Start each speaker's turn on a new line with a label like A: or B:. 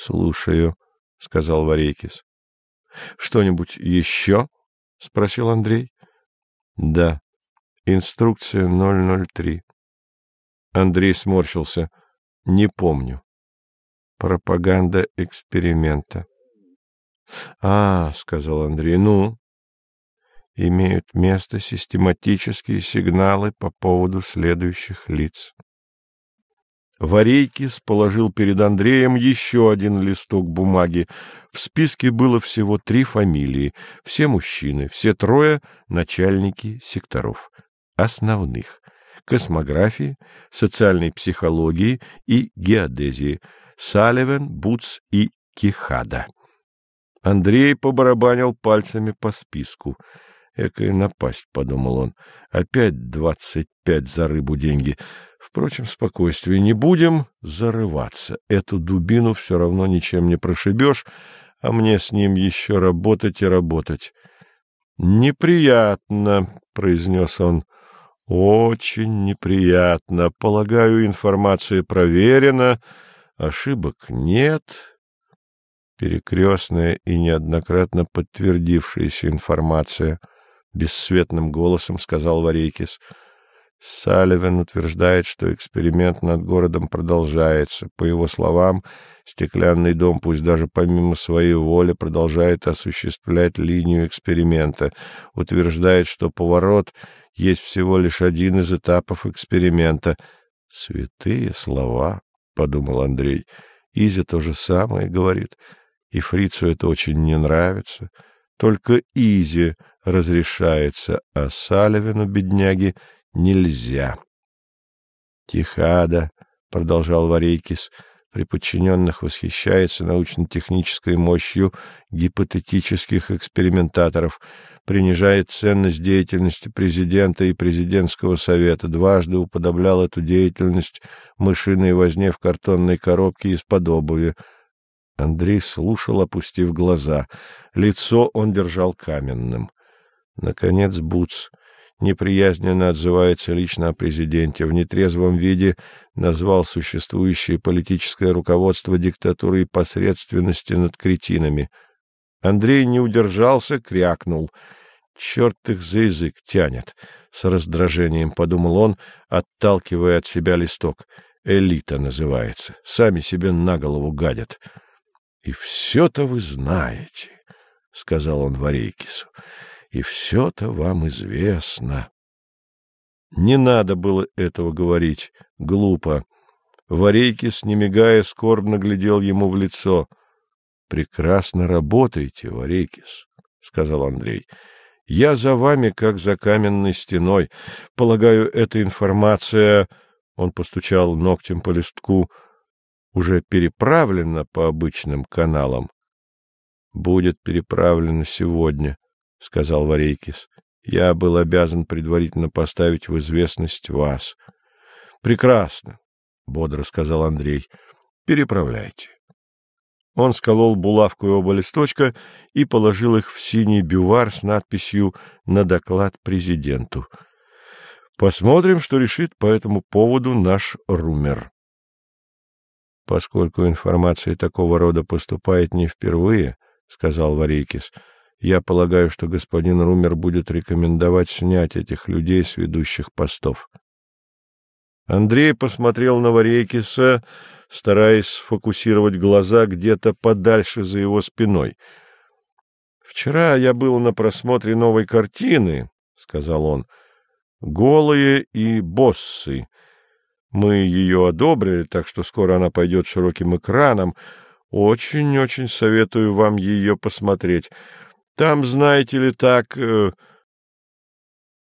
A: Слушаю, — сказал Варейкис. — Что-нибудь еще? — спросил Андрей. — Да. Инструкция 003. Андрей сморщился. — Не помню. Пропаганда эксперимента. — А, — сказал Андрей, — ну? Имеют место систематические сигналы по поводу следующих лиц. Варейкис положил перед Андреем еще один листок бумаги. В списке было всего три фамилии. Все мужчины, все трое — начальники секторов. Основных — космографии, социальной психологии и геодезии — Салливен, Буц и Кихада. Андрей побарабанил пальцами по списку. «Экая напасть», — подумал он. «Опять двадцать пять за рыбу деньги». Впрочем, спокойствие не будем зарываться. Эту дубину все равно ничем не прошибешь, а мне с ним еще работать и работать. — Неприятно, — произнес он. — Очень неприятно. Полагаю, информация проверена, ошибок нет. Перекрестная и неоднократно подтвердившаяся информация, — бесцветным голосом сказал Варейкис. — Салливан утверждает, что эксперимент над городом продолжается. По его словам, стеклянный дом, пусть даже помимо своей воли, продолжает осуществлять линию эксперимента. Утверждает, что поворот есть всего лишь один из этапов эксперимента. «Святые слова», — подумал Андрей. Изя то же самое говорит, и фрицу это очень не нравится. Только Изи разрешается, а Салливану, бедняги, — нельзя. Тихада, — продолжал Варейкис, — при подчиненных восхищается научно-технической мощью гипотетических экспериментаторов, принижает ценность деятельности президента и президентского совета, дважды уподоблял эту деятельность мышиной возне в картонной коробке из-под обуви. Андрей слушал, опустив глаза. Лицо он держал каменным. Наконец Буц неприязненно отзывается лично о президенте, в нетрезвом виде назвал существующее политическое руководство диктатурой посредственности над кретинами. Андрей не удержался, крякнул. «Черт их за язык тянет!» — с раздражением подумал он, отталкивая от себя листок. «Элита называется. Сами себе на голову гадят». «И все-то вы знаете», — сказал он Варейкису и все-то вам известно. Не надо было этого говорить, глупо. Варейкис, не мигая, скорбно глядел ему в лицо. — Прекрасно работаете, Варейкис, — сказал Андрей. — Я за вами, как за каменной стеной. Полагаю, эта информация... Он постучал ногтем по листку. Уже переправлена по обычным каналам. Будет переправлена сегодня, — сказал Варейкис. — Я был обязан предварительно поставить в известность вас. — Прекрасно, — бодро сказал Андрей. — Переправляйте. Он сколол булавку и оба листочка и положил их в синий бювар с надписью «На доклад президенту». Посмотрим, что решит по этому поводу наш Румер. Поскольку информация такого рода поступает не впервые, — сказал Варейкис, — я полагаю, что господин Румер будет рекомендовать снять этих людей с ведущих постов. Андрей посмотрел на Варейкиса, стараясь сфокусировать глаза где-то подальше за его спиной. — Вчера я был на просмотре новой картины, — сказал он, — «Голые и боссы». Мы ее одобрили, так что скоро она пойдет широким экраном. Очень-очень советую вам ее посмотреть. Там, знаете ли, так... Э,